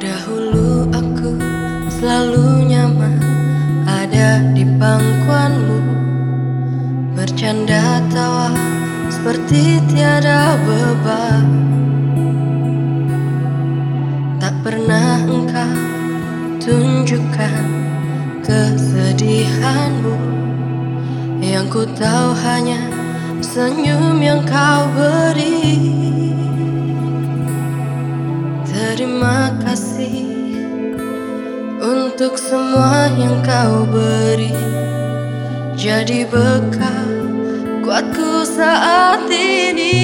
Dahulu aku selalu nyaman ada di pangkuanmu. Bercanda tawa seperti tiada beban. Tak pernah engkau tunjukkan kesedihanmu. Yang ku tahu hanya senyum yang kau beri. Terima kasih untuk semua yang kau beri. Jadi bekal kuatku saat ini.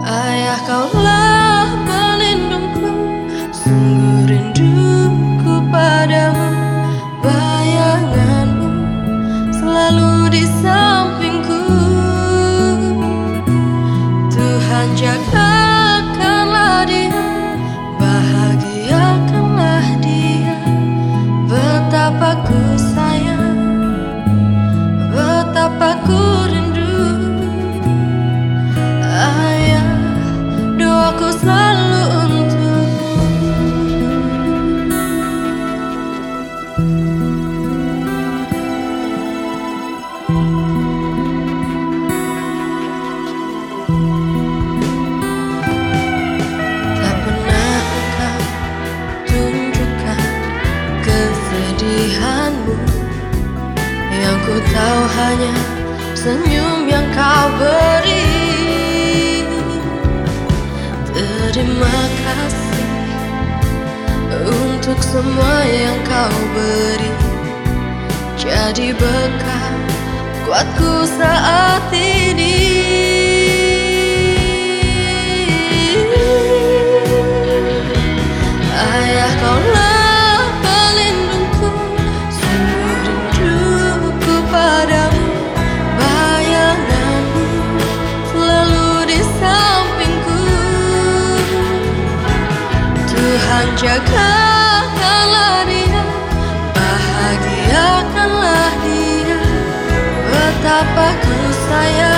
Ayah kaulah pelindungku Sungguh rinduku padamu. Bayanganmu selalu di sampingku Tuhan jagakanlah Tahu hanya senyum yang kau beri. Terima kasih untuk semua yang kau beri. Jadi bekal kuatku saat ini jagakanlah dia Bahagiakanlah dia. Betapa ku sayang